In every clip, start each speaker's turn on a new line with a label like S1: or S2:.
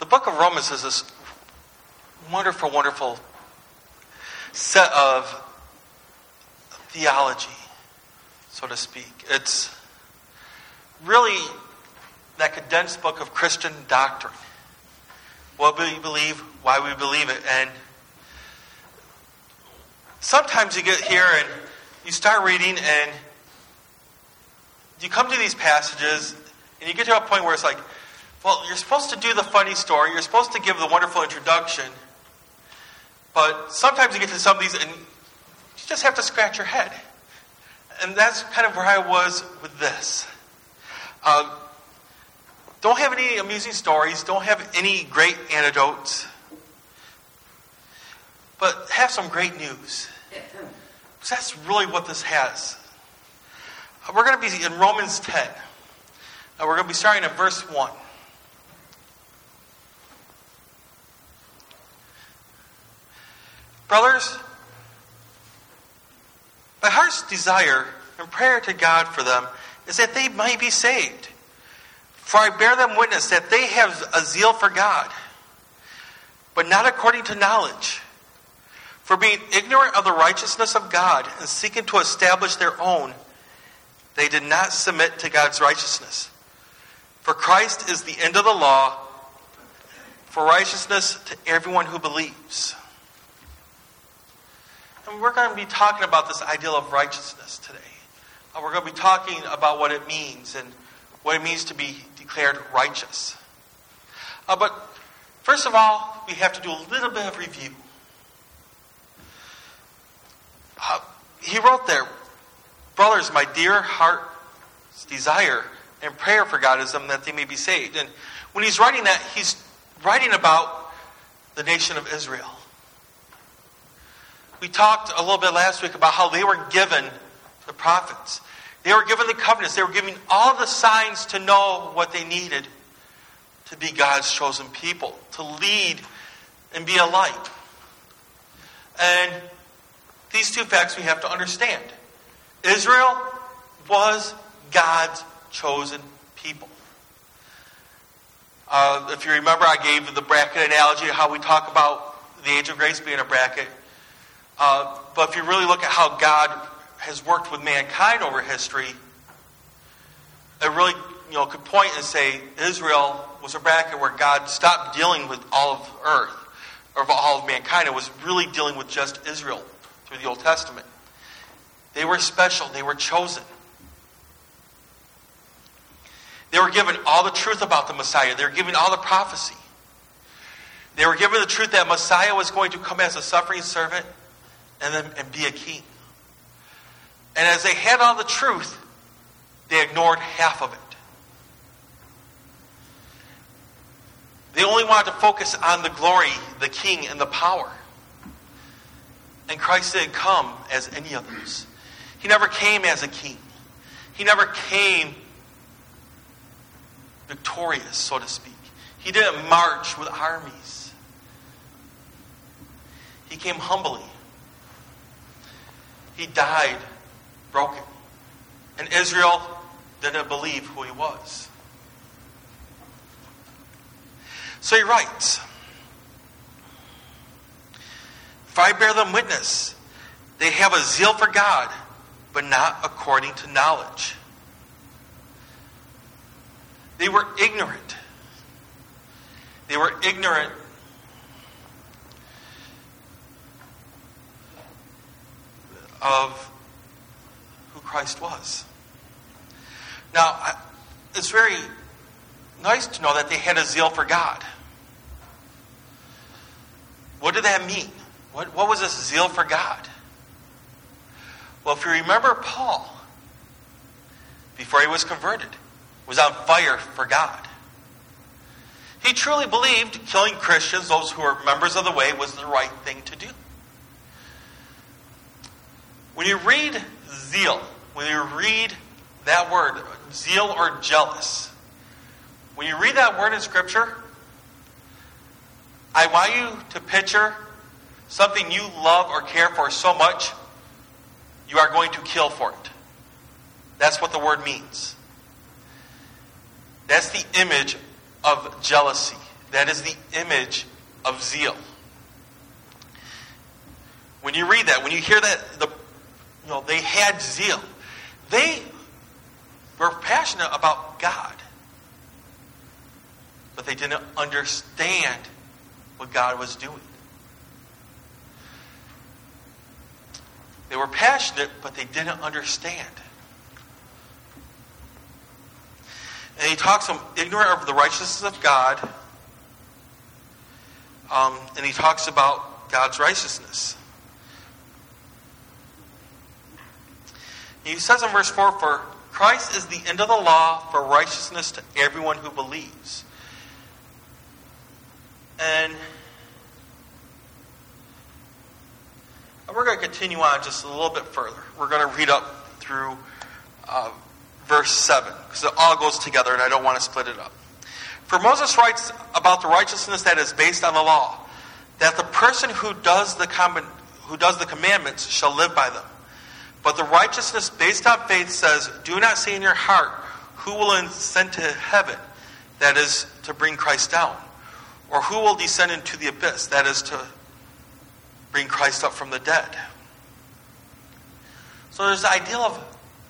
S1: the book of Romans is this wonderful, wonderful set of theology, so to speak. It's really that condensed book of Christian doctrine. What we believe, why we believe it. And sometimes you get here and you start reading and you come to these passages and you get to a point where it's like, well, you're supposed to do the funny story, you're supposed to give the wonderful introduction, but sometimes you get to some of these and you just have to scratch your head. And that's kind of where I was with this. Um, don't have any amusing stories, don't have any great anecdotes, but have some great news. Because that's really what this has. We're going to be in Romans 10. we're going to be starting at verse 1. Brothers, my heart's desire and prayer to God for them is that they might be saved. For I bear them witness that they have a zeal for God, but not according to knowledge. For being ignorant of the righteousness of God and seeking to establish their own, they did not submit to God's righteousness. For Christ is the end of the law for righteousness to everyone who believes. And we're going to be talking about this ideal of righteousness today. Uh, we're going to be talking about what it means and what it means to be declared righteous. Uh, but first of all, we have to do a little bit of review. Uh, he wrote there, Brothers, my dear heart's desire and prayer for God is them that they may be saved. And when he's writing that, he's writing about the nation of Israel. We talked a little bit last week about how they were given the prophets. They were given the covenants. They were given all the signs to know what they needed to be God's chosen people, to lead and be a light. And these two facts we have to understand. Israel was God's chosen people. Uh, if you remember, I gave the bracket analogy, how we talk about the age of grace being a bracket. Uh, but if you really look at how God has worked with mankind over history, it really you know, could point and say Israel was a bracket where God stopped dealing with all of earth, or all of mankind, and was really dealing with just Israel through the Old Testament. They were special, they were chosen. They were given all the truth about the Messiah, they were given all the prophecy. They were given the truth that Messiah was going to come as a suffering servant and then and be a king. And as they had all the truth, they ignored half of it. They only wanted to focus on the glory, the king, and the power. And Christ didn't come as any of those. He never came as a king. He never came victorious, so to speak. He didn't march with armies. He came humbly. He died broken. And Israel didn't believe who he was. So he writes If I bear them witness, they have a zeal for God, but not according to knowledge. They were ignorant. They were ignorant of who Christ was. Now, it's very nice to know that they had a zeal for God. What did that mean? What, what was this zeal for God? Well, if you remember Paul, before he was converted, was on fire for God. He truly believed killing Christians, those who were members of the way, was the right thing to do. When you read zeal, when you read that word, zeal or jealous, when you read that word in Scripture, I want you to picture something you love or care for so much, you are going to kill for it. That's what the word means. That's the image of jealousy, That is the image of zeal. When you read that, when you hear that, the, they had zeal. They were passionate about God, but they didn't understand what God was doing. They were passionate, but they didn't understand. And he talks them ignorant of the righteousness of God, um, and he talks about God's righteousness. He says in verse 4 For Christ is the end of the law for righteousness to everyone who believes. And we're going to continue on just a little bit further. We're going to read up through uh, verse 7 because it all goes together and I don't want to split it up. For Moses writes about the righteousness that is based on the law, that the person who does the, com- who does the commandments shall live by them. But the righteousness based on faith says, Do not say in your heart, Who will ascend to heaven? That is, to bring Christ down. Or who will descend into the abyss? That is, to bring Christ up from the dead. So there's the ideal of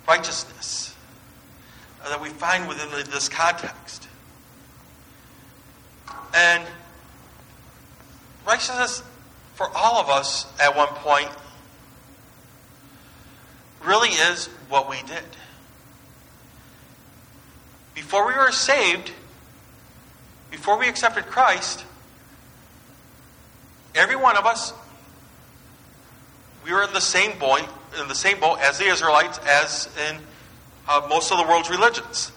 S1: righteousness that we find within this context. And righteousness for all of us at one point really is what we did. Before we were saved, before we accepted Christ, every one of us, we were in the same boat, in the same boat as the Israelites, as in uh, most of the world's religions.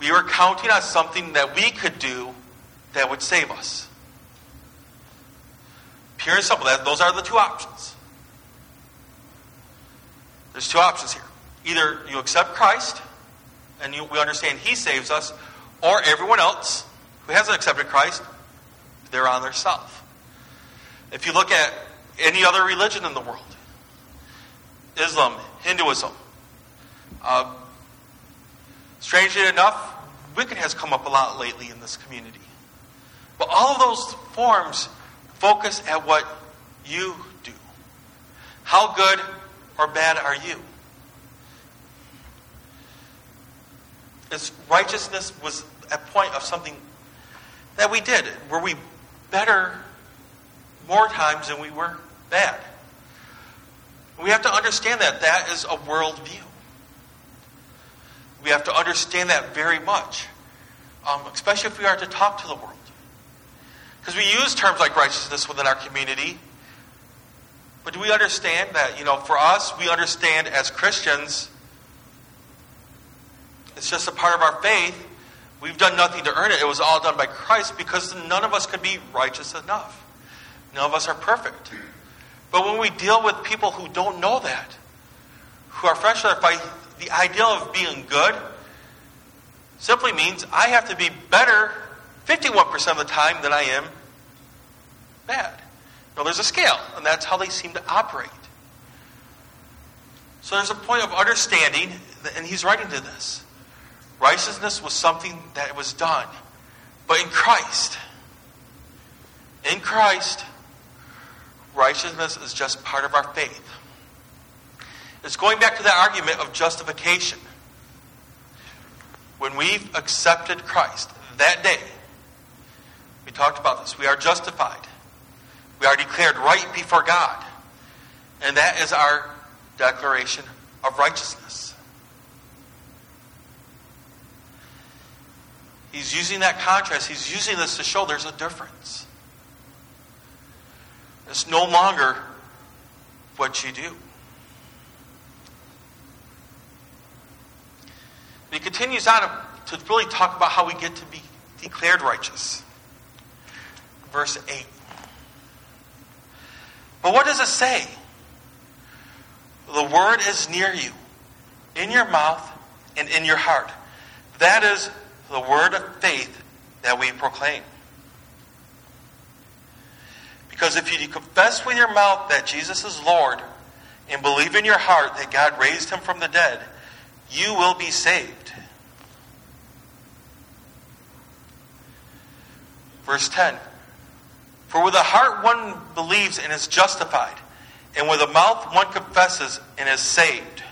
S1: We were counting on something that we could do that would save us. Pure and simple. That, those are the two options. There's two options here. Either you accept Christ, and you, we understand He saves us, or everyone else who hasn't accepted Christ, they're on their self. If you look at any other religion in the world, Islam, Hinduism, uh, strangely enough, Wiccan has come up a lot lately in this community. But all of those forms focus at what you do. How good or bad are you? Its righteousness was a point of something that we did. Were we better more times than we were bad? We have to understand that that is a worldview. We have to understand that very much, um, especially if we are to talk to the world. Because we use terms like righteousness within our community, but do we understand that, you know, for us, we understand as Christians, it's just a part of our faith. We've done nothing to earn it. It was all done by Christ because none of us could be righteous enough. None of us are perfect. But when we deal with people who don't know that, who are fresh by the idea of being good, simply means I have to be better 51% of the time than I am bad. Now, there's a scale, and that's how they seem to operate. So there's a point of understanding, and he's writing to this. Righteousness was something that was done, but in Christ. In Christ, righteousness is just part of our faith. It's going back to that argument of justification. When we've accepted Christ, that day, we talked about this, we are justified. We are declared right before God. And that is our declaration of righteousness. He's using that contrast. He's using this to show there's a difference. It's no longer what you do. And he continues on to really talk about how we get to be declared righteous. Verse 8. But what does it say? The word is near you, in your mouth and in your heart. That is the word of faith that we proclaim. Because if you confess with your mouth that Jesus is Lord and believe in your heart that God raised him from the dead, you will be saved. Verse 10 For with the heart one believes and is justified, and with the mouth one confesses and is saved.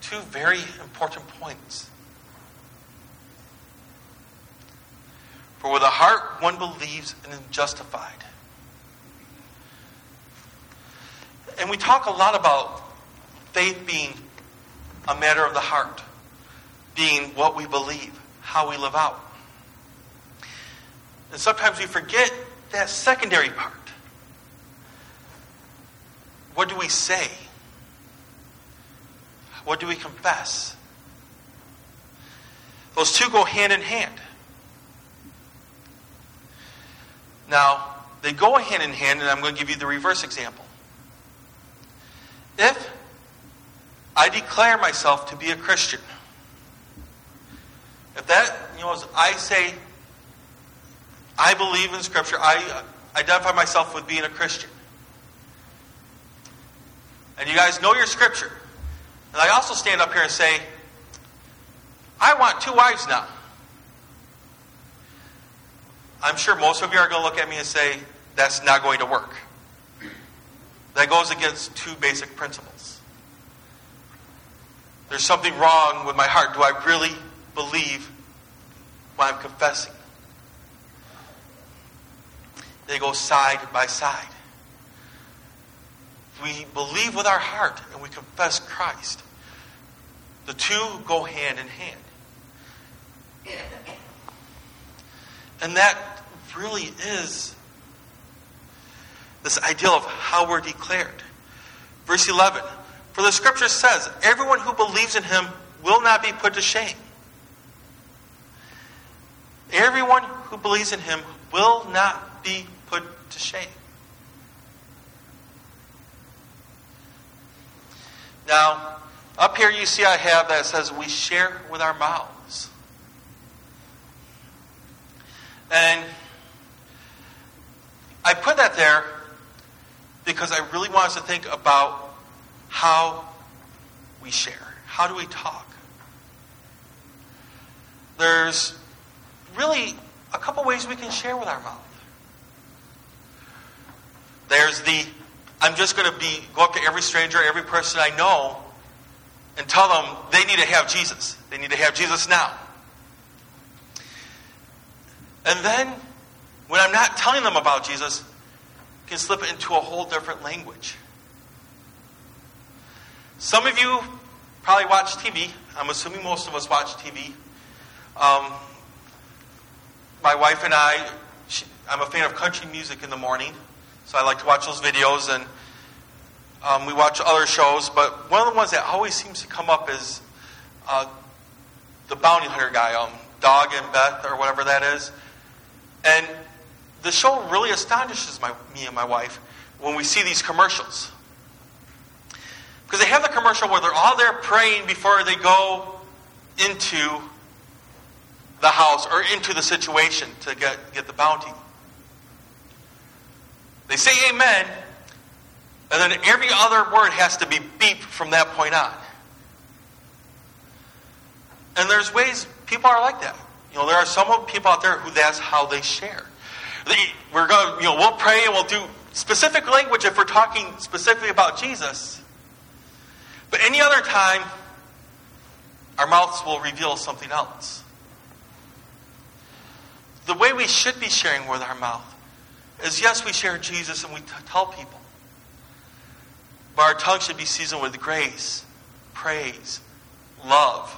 S1: Two very important points. For with the heart one believes and is justified. And we talk a lot about faith being a matter of the heart, being what we believe, how we live out. And sometimes we forget that secondary part. What do we say? What do we confess? Those two go hand in hand. Now, they go hand in hand, and I'm going to give you the reverse example. If I declare myself to be a Christian, if that, you know, I say, I believe in Scripture, I identify myself with being a Christian, and you guys know your Scripture, and I also stand up here and say, I want two wives now. I'm sure most of you are going to look at me and say, that's not going to work. That goes against two basic principles. There's something wrong with my heart. Do I really believe what I'm confessing? They go side by side. We believe with our heart and we confess Christ. The two go hand in hand. And that really is this ideal of how we're declared. Verse 11 For the scripture says, Everyone who believes in him will not be put to shame. Everyone who believes in him will not be put to shame. Now, up here you see I have that says we share with our mouths. And I put that there because I really want us to think about how we share. How do we talk? There's really a couple ways we can share with our mouth. There's the I'm just going to be go up to every stranger, every person I know, and tell them they need to have Jesus. They need to have Jesus now. And then, when I'm not telling them about Jesus, I can slip into a whole different language. Some of you probably watch TV. I'm assuming most of us watch TV. Um, my wife and I, she, I'm a fan of country music in the morning, so I like to watch those videos, and um, we watch other shows. But one of the ones that always seems to come up is uh, the bounty hunter guy, um, Dog and Beth, or whatever that is. And the show really astonishes my, me and my wife when we see these commercials. Because they have the commercial where they're all there praying before they go into the house or into the situation to get, get the bounty. They say amen, and then every other word has to be beeped from that point on. And there's ways people are like that. You know, there are some people out there who that's how they share. They, we're going, you know, we'll pray and we'll do specific language if we're talking specifically about Jesus. But any other time, our mouths will reveal something else. The way we should be sharing with our mouth is yes, we share Jesus and we t- tell people. But our tongue should be seasoned with grace, praise, love.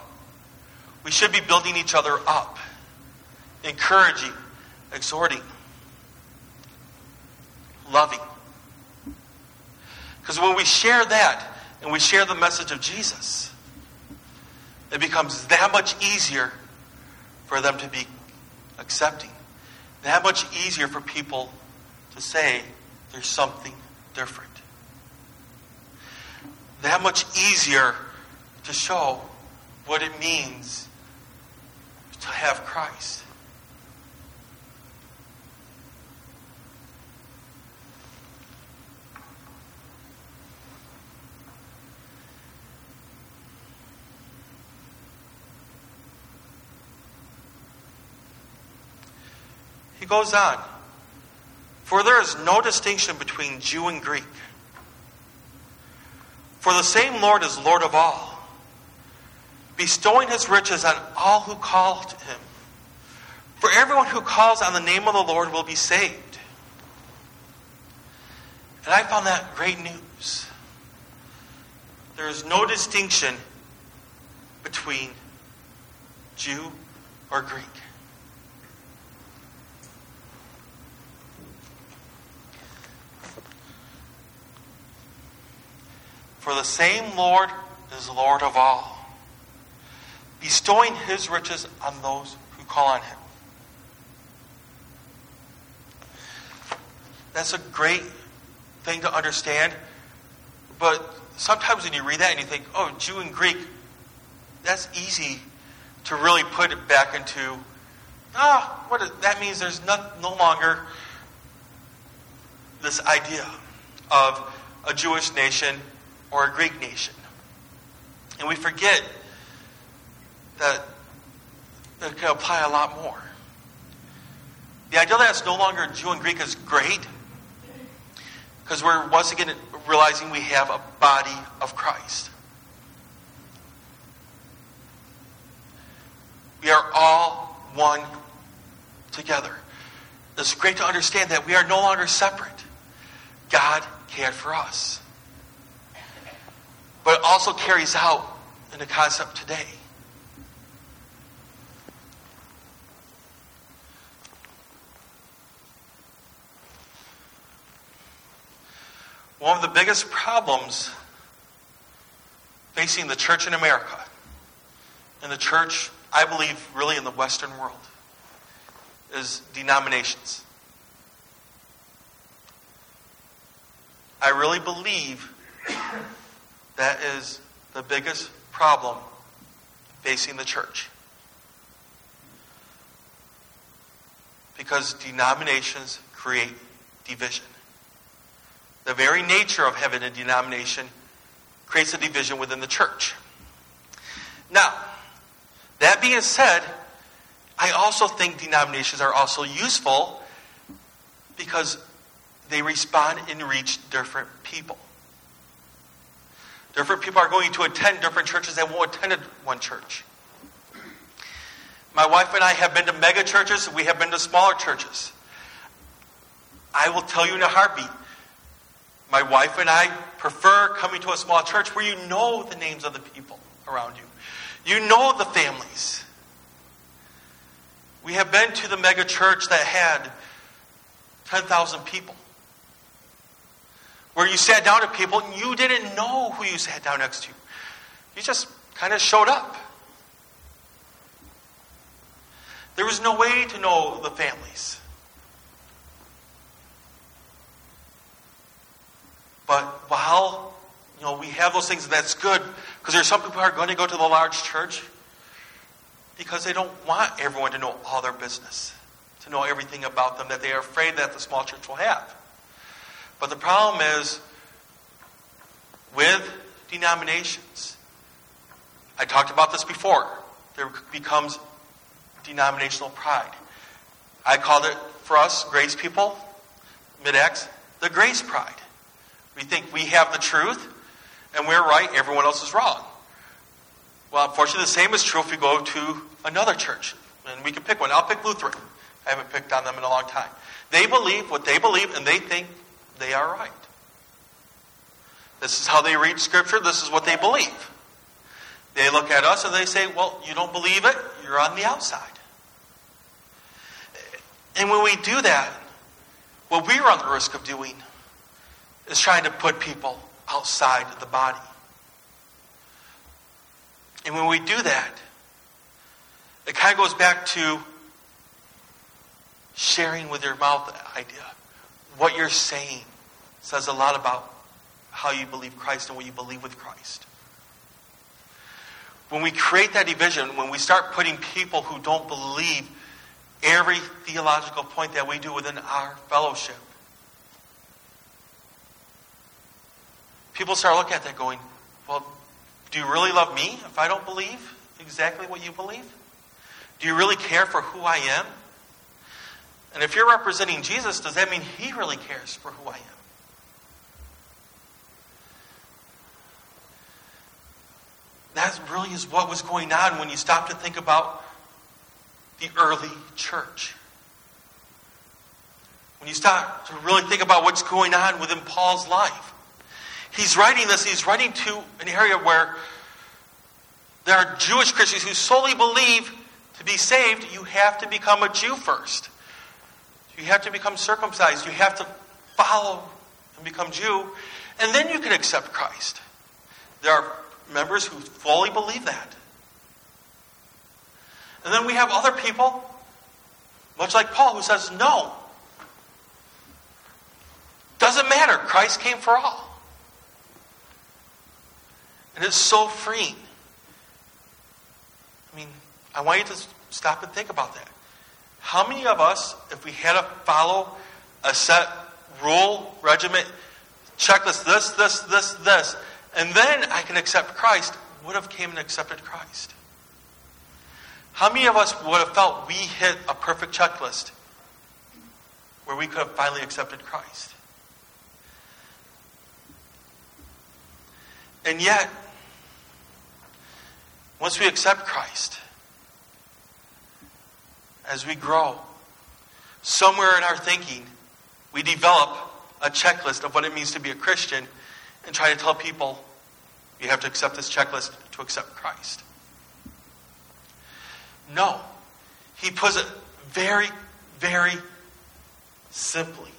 S1: We should be building each other up, encouraging, exhorting, loving. Because when we share that and we share the message of Jesus, it becomes that much easier for them to be accepting, that much easier for people to say there's something different that much easier to show what it means to have Christ. He goes on. For there is no distinction between Jew and Greek. For the same Lord is Lord of all, bestowing his riches on all who call to him. For everyone who calls on the name of the Lord will be saved. And I found that great news. There is no distinction between Jew or Greek. For the same Lord is Lord of all, bestowing his riches on those who call on him. That's a great thing to understand. But sometimes when you read that and you think, oh, Jew and Greek, that's easy to really put it back into, ah, what is, that means there's no longer this idea of a Jewish nation or a Greek nation. And we forget that it can apply a lot more. The idea that it's no longer Jew and Greek is great because we're once again realizing we have a body of Christ. We are all one together. It's great to understand that we are no longer separate. God cared for us. But it also carries out in the concept today. One of the biggest problems facing the church in America and the church, I believe, really in the Western world is denominations. I really believe that is the biggest problem facing the church. Because denominations create division. The very nature of having a denomination creates a division within the church. Now, that being said, I also think denominations are also useful because they respond and reach different people. Different people are going to attend different churches that won't attend one church. My wife and I have been to mega churches, we have been to smaller churches. I will tell you in a heartbeat, my wife and I prefer coming to a small church where you know the names of the people around you. You know the families. We have been to the mega church that had 10,000 people where you sat down to people and you didn't know who you sat down next to. You just kind of showed up. There was no way to know the families. But while you know we have those things, that's good because there's some people who are going to go to the large church because they don't want everyone to know all their business, to know everything about them that they are afraid that the small church will have. But the problem is with denominations. I talked about this before. There becomes denominational pride. I called it for us, grace people, mid-Acts, the grace pride. We think we have the truth and we're right, everyone else is wrong. Well, unfortunately, the same is true if we go to another church. And we can pick one. I'll pick Lutheran. I haven't picked on them in a long time. They believe what they believe, and they think they are right. This is how they read Scripture. This is what they believe. They look at us and they say, Well, you don't believe it? You're on the outside. And when we do that, what we run the risk of doing is trying to put people outside the body. And when we do that, it kind of goes back to sharing with your mouth idea. What you're saying says a lot about how you believe Christ and what you believe with Christ. When we create that division, when we start putting people who don't believe every theological point that we do within our fellowship, people start looking at that going, well, do you really love me if I don't believe exactly what you believe? Do you really care for who I am? And if you're representing Jesus, does that mean he really cares for who I am? That really is what was going on when you stop to think about the early church. When you start to really think about what's going on within Paul's life. He's writing this, he's writing to an area where there are Jewish Christians who solely believe to be saved, you have to become a Jew first. You have to become circumcised. You have to follow and become Jew. And then you can accept Christ. There are members who fully believe that. And then we have other people, much like Paul, who says, no. Doesn't matter. Christ came for all. And it's so freeing. I mean, I want you to stop and think about that. How many of us, if we had to follow a set rule, regiment, checklist, this, this, this, this, and then I can accept Christ, would have came and accepted Christ? How many of us would have felt we hit a perfect checklist where we could have finally accepted Christ? And yet, once we accept Christ, as we grow, somewhere in our thinking, we develop a checklist of what it means to be a Christian and try to tell people you have to accept this checklist to accept Christ. No. He puts it very, very simply.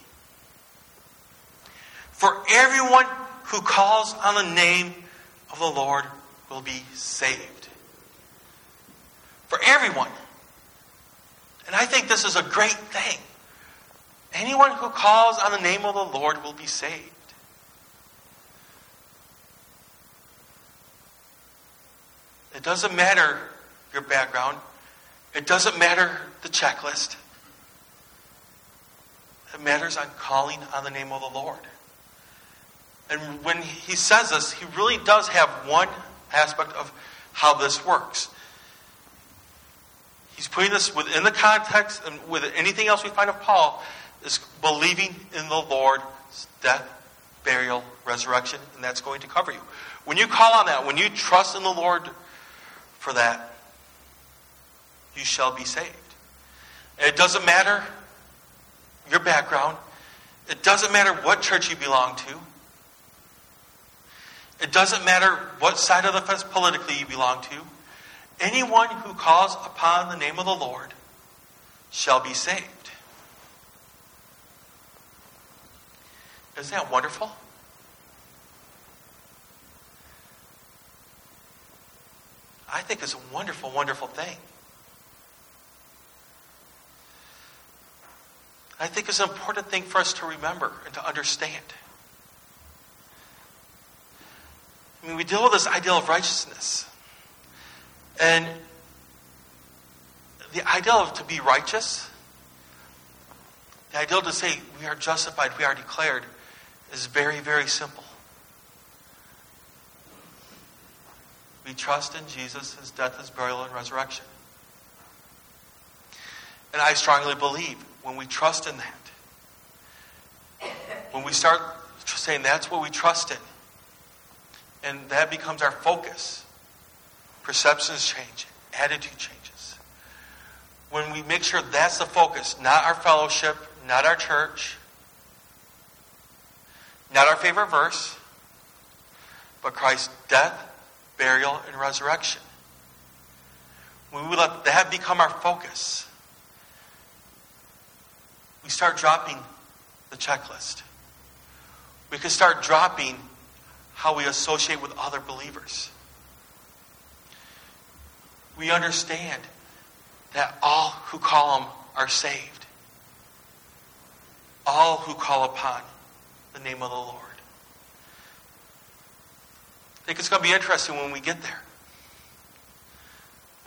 S1: For everyone who calls on the name of the Lord will be saved. For everyone. And I think this is a great thing. Anyone who calls on the name of the Lord will be saved. It doesn't matter your background. It doesn't matter the checklist. It matters on calling on the name of the Lord. And when he says this, he really does have one aspect of how this works. He's putting this within the context and with anything else we find of Paul is believing in the Lord's death, burial, resurrection, and that's going to cover you. When you call on that, when you trust in the Lord for that, you shall be saved. It doesn't matter your background. It doesn't matter what church you belong to. It doesn't matter what side of the fence politically you belong to. Anyone who calls upon the name of the Lord shall be saved. Isn't that wonderful? Think it's a wonderful, wonderful thing. I think it's an important thing for us to remember and to understand. I mean, we deal with this ideal of righteousness. And the ideal of to be righteous, the ideal to say we are justified, we are declared, is very, very simple. We trust in Jesus, his death, his burial, and resurrection. And I strongly believe when we trust in that, when we start saying that's what we trust in, and that becomes our focus, perceptions change, attitude changes. When we make sure that's the focus, not our fellowship, not our church, not our favorite verse, but Christ's death, burial, and resurrection. When we let that become our focus, we start dropping the checklist. We can start dropping how we associate with other believers. We understand that all who call him are saved. All who call upon the name of the Lord. Think it's going to be interesting when we get there.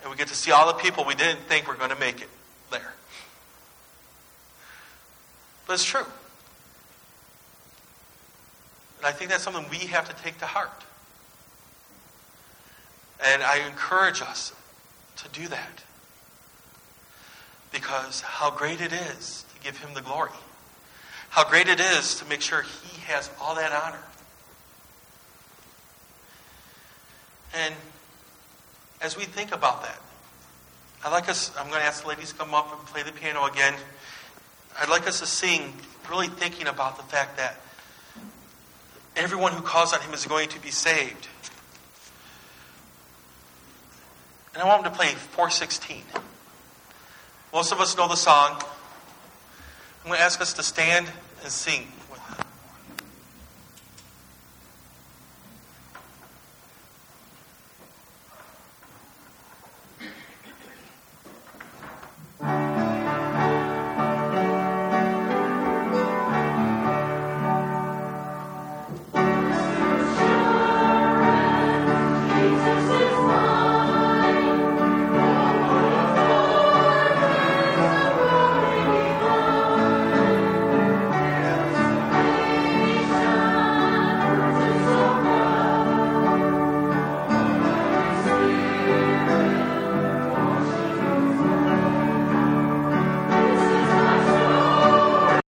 S1: And we get to see all the people we didn't think were going to make it there. But it's true. And I think that's something we have to take to heart. And I encourage us to do that. Because how great it is to give him the glory. How great it is to make sure he has all that honor. And as we think about that, I'd like us, I'm going to ask the ladies to come up and play the piano again. I'd like us to sing, really thinking about the fact that everyone who calls on him is going to be saved. And I want them to play 416. Most of us know the song. I'm going to ask us to stand and sing